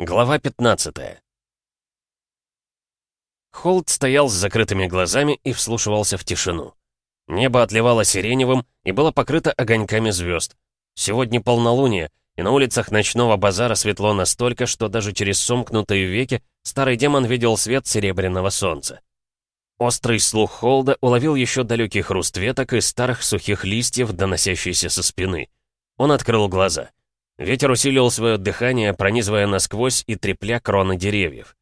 Глава 15 Холд стоял с закрытыми глазами и вслушивался в тишину. Небо отливало сиреневым и было покрыто огоньками звезд. Сегодня полнолуние, и на улицах ночного базара светло настолько, что даже через сомкнутые веки старый демон видел свет серебряного солнца. Острый слух Холда уловил еще далекий хруст веток и старых сухих листьев, доносящийся со спины. Он открыл глаза. Ветер усилил свое дыхание, пронизывая насквозь и трепля кроны деревьев.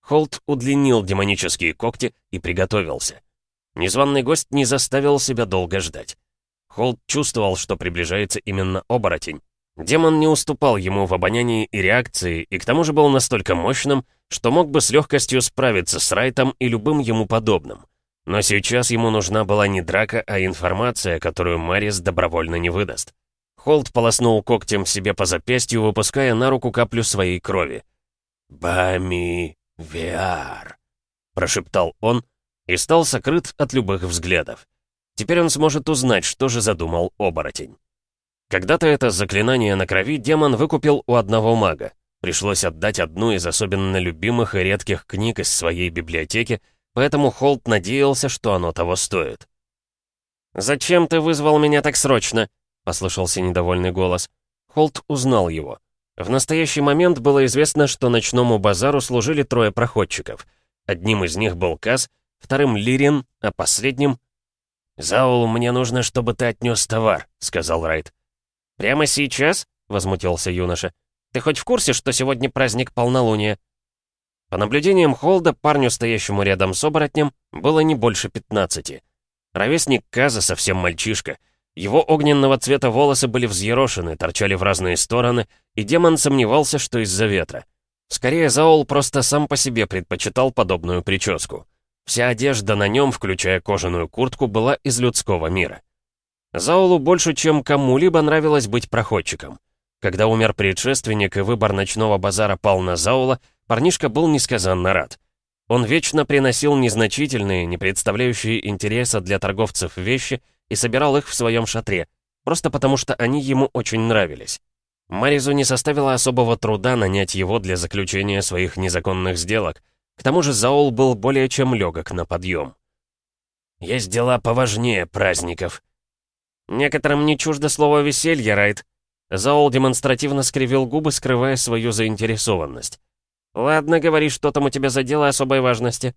Холд удлинил демонические когти и приготовился. Незваный гость не заставил себя долго ждать. Холд чувствовал, что приближается именно оборотень. Демон не уступал ему в обонянии и реакции, и к тому же был настолько мощным, что мог бы с легкостью справиться с Райтом и любым ему подобным. Но сейчас ему нужна была не драка, а информация, которую Марис добровольно не выдаст. Холд полоснул когтем себе по запястью, выпуская на руку каплю своей крови. «Бами Виар», — прошептал он и стал сокрыт от любых взглядов. Теперь он сможет узнать, что же задумал оборотень. Когда-то это заклинание на крови демон выкупил у одного мага. Пришлось отдать одну из особенно любимых и редких книг из своей библиотеки, поэтому Холт надеялся, что оно того стоит. «Зачем ты вызвал меня так срочно?» — послышался недовольный голос. Холт узнал его. В настоящий момент было известно, что ночному базару служили трое проходчиков. Одним из них был Каз, вторым — Лирин, а последним... «Заул, мне нужно, чтобы ты отнес товар», — сказал Райт. «Прямо сейчас?» — возмутился юноша. «Ты хоть в курсе, что сегодня праздник полнолуния?» По наблюдениям Холда, парню, стоящему рядом с оборотнем, было не больше пятнадцати. Ровесник Каза совсем мальчишка. Его огненного цвета волосы были взъерошены, торчали в разные стороны, и демон сомневался, что из-за ветра. Скорее, Заол просто сам по себе предпочитал подобную прическу. Вся одежда на нем, включая кожаную куртку, была из людского мира. Заулу больше, чем кому-либо нравилось быть проходчиком. Когда умер предшественник и выбор ночного базара пал на Заула, парнишка был несказанно рад. Он вечно приносил незначительные, не представляющие интереса для торговцев вещи и собирал их в своем шатре, просто потому что они ему очень нравились. Маризу не составило особого труда нанять его для заключения своих незаконных сделок. К тому же Заул был более чем легок на подъем. «Есть дела поважнее праздников», «Некоторым не чуждо слово «веселье», Райт». Заол демонстративно скривил губы, скрывая свою заинтересованность. «Ладно, говори, что там у тебя за дело особой важности».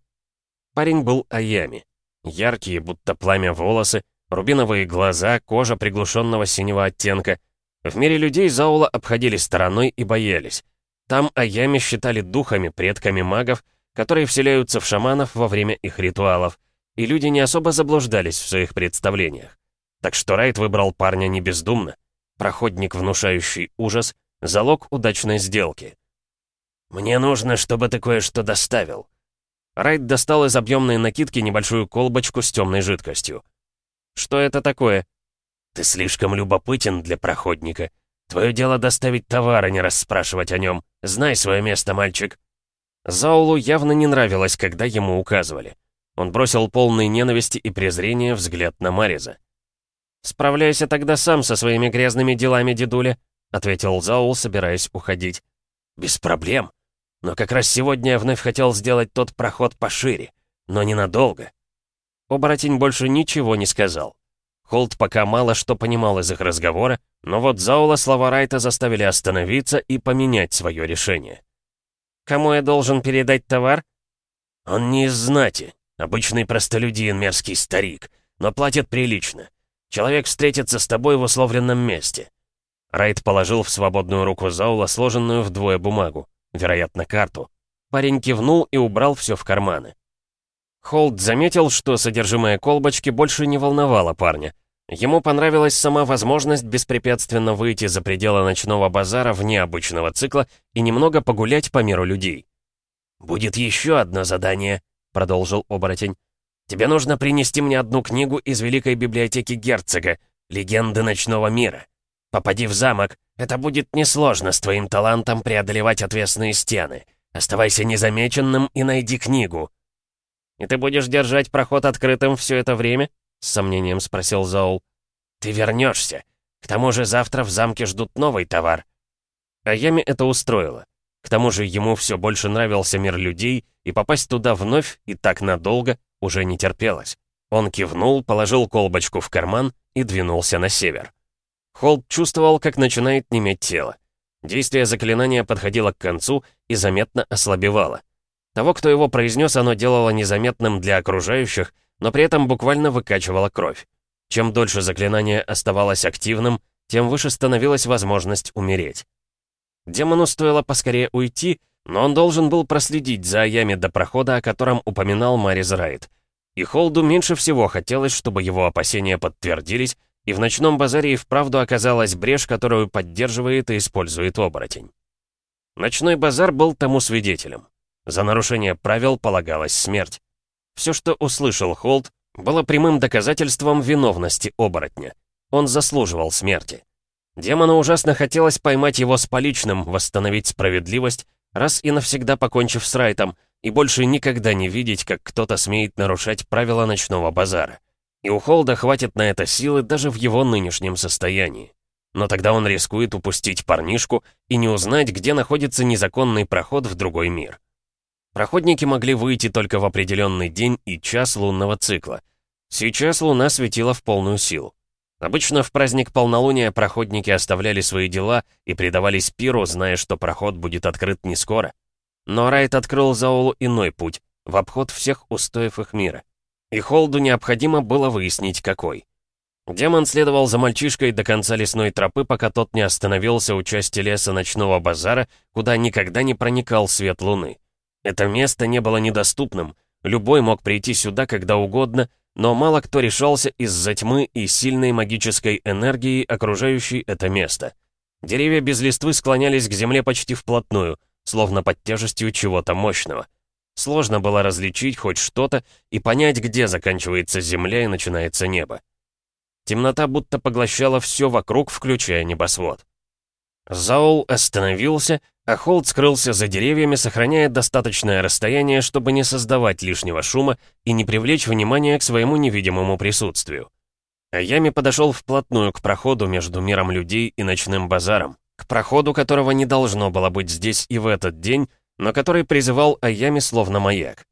Парень был Аями. Яркие, будто пламя волосы, рубиновые глаза, кожа приглушенного синего оттенка. В мире людей Заула обходили стороной и боялись. Там Аями считали духами, предками магов, которые вселяются в шаманов во время их ритуалов, и люди не особо заблуждались в своих представлениях. Так что Райт выбрал парня не бездумно. Проходник, внушающий ужас, залог удачной сделки. «Мне нужно, чтобы ты кое-что доставил». Райт достал из объемной накидки небольшую колбочку с темной жидкостью. «Что это такое?» «Ты слишком любопытен для проходника. Твое дело доставить товар, а не расспрашивать о нем. Знай свое место, мальчик». Заулу явно не нравилось, когда ему указывали. Он бросил полный ненависти и презрения взгляд на Мариза. «Справляйся тогда сам со своими грязными делами, дедуля», — ответил Заул, собираясь уходить. «Без проблем. Но как раз сегодня я вновь хотел сделать тот проход пошире, но ненадолго». Оборотень больше ничего не сказал. Холд пока мало что понимал из их разговора, но вот Заула слова Райта заставили остановиться и поменять свое решение. «Кому я должен передать товар?» «Он не из знати. Обычный простолюдин, мерзкий старик, но платит прилично. Человек встретится с тобой в условленном месте». Райт положил в свободную руку Заула сложенную вдвое бумагу, вероятно, карту. Парень кивнул и убрал все в карманы. Холд заметил, что содержимое колбочки больше не волновало парня. Ему понравилась сама возможность беспрепятственно выйти за пределы ночного базара вне обычного цикла и немного погулять по миру людей. «Будет еще одно задание», — продолжил оборотень. Тебе нужно принести мне одну книгу из Великой библиотеки герцога, «Легенды ночного мира». Попади в замок, это будет несложно с твоим талантом преодолевать отвесные стены. Оставайся незамеченным и найди книгу». «И ты будешь держать проход открытым все это время?» — с сомнением спросил Зоул. «Ты вернешься. К тому же завтра в замке ждут новый товар». А Яме это устроило. К тому же ему все больше нравился мир людей, и попасть туда вновь и так надолго уже не терпелось. Он кивнул, положил колбочку в карман и двинулся на север. Холд чувствовал, как начинает неметь тело. Действие заклинания подходило к концу и заметно ослабевало. Того, кто его произнес, оно делало незаметным для окружающих, но при этом буквально выкачивало кровь. Чем дольше заклинание оставалось активным, тем выше становилась возможность умереть. Демону стоило поскорее уйти, но он должен был проследить за Аями до прохода, о котором упоминал Марис Райт. И Холду меньше всего хотелось, чтобы его опасения подтвердились, и в ночном базаре и вправду оказалась брешь, которую поддерживает и использует оборотень. Ночной базар был тому свидетелем. За нарушение правил полагалась смерть. Все, что услышал Холд, было прямым доказательством виновности оборотня. Он заслуживал смерти. Демону ужасно хотелось поймать его с поличным, восстановить справедливость, раз и навсегда покончив с Райтом, и больше никогда не видеть, как кто-то смеет нарушать правила ночного базара. И у Холда хватит на это силы даже в его нынешнем состоянии. Но тогда он рискует упустить парнишку и не узнать, где находится незаконный проход в другой мир. Проходники могли выйти только в определенный день и час лунного цикла. Сейчас луна светила в полную силу. Обычно в праздник полнолуния проходники оставляли свои дела и предавались пиру, зная, что проход будет открыт не скоро. Но Райт открыл Заолу иной путь, в обход всех устоев их мира и Холду необходимо было выяснить, какой. Демон следовал за мальчишкой до конца лесной тропы, пока тот не остановился у части леса ночного базара, куда никогда не проникал свет луны. Это место не было недоступным, любой мог прийти сюда когда угодно, но мало кто решался из-за тьмы и сильной магической энергии, окружающей это место. Деревья без листвы склонялись к земле почти вплотную, словно под тяжестью чего-то мощного. Сложно было различить хоть что-то и понять, где заканчивается земля и начинается небо. Темнота будто поглощала все вокруг, включая небосвод. Заул остановился, а Холд скрылся за деревьями, сохраняя достаточное расстояние, чтобы не создавать лишнего шума и не привлечь внимания к своему невидимому присутствию. Аями подошел вплотную к проходу между миром людей и ночным базаром, к проходу, которого не должно было быть здесь и в этот день, но который призывал Аями словно маяк.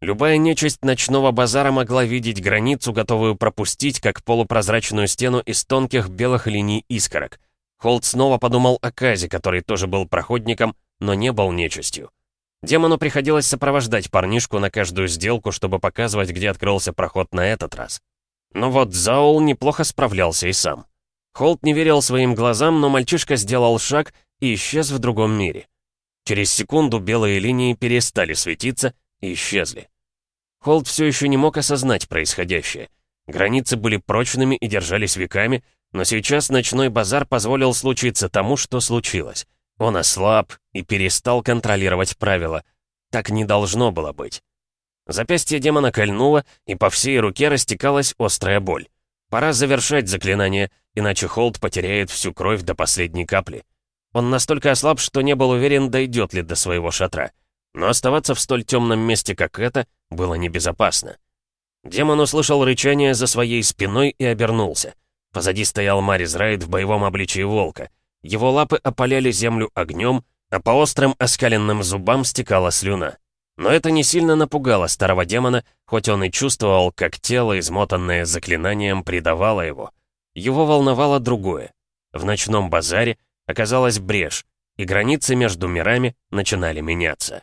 Любая нечисть ночного базара могла видеть границу, готовую пропустить, как полупрозрачную стену из тонких белых линий искорок. Холд снова подумал о Казе, который тоже был проходником, но не был нечистью. Демону приходилось сопровождать парнишку на каждую сделку, чтобы показывать, где открылся проход на этот раз. Но вот Заул неплохо справлялся и сам. Холд не верил своим глазам, но мальчишка сделал шаг и исчез в другом мире. Через секунду белые линии перестали светиться и исчезли. Холд все еще не мог осознать происходящее. Границы были прочными и держались веками, но сейчас ночной базар позволил случиться тому, что случилось. Он ослаб и перестал контролировать правила. Так не должно было быть. Запястье демона кольнуло, и по всей руке растекалась острая боль. Пора завершать заклинание, иначе Холд потеряет всю кровь до последней капли. Он настолько ослаб, что не был уверен, дойдет ли до своего шатра. Но оставаться в столь темном месте, как это, было небезопасно. Демон услышал рычание за своей спиной и обернулся. Позади стоял Марис Райд в боевом обличии волка. Его лапы опаляли землю огнем, а по острым оскаленным зубам стекала слюна. Но это не сильно напугало старого демона, хоть он и чувствовал, как тело, измотанное заклинанием, предавало его. Его волновало другое. В ночном базаре оказалась брешь, и границы между мирами начинали меняться.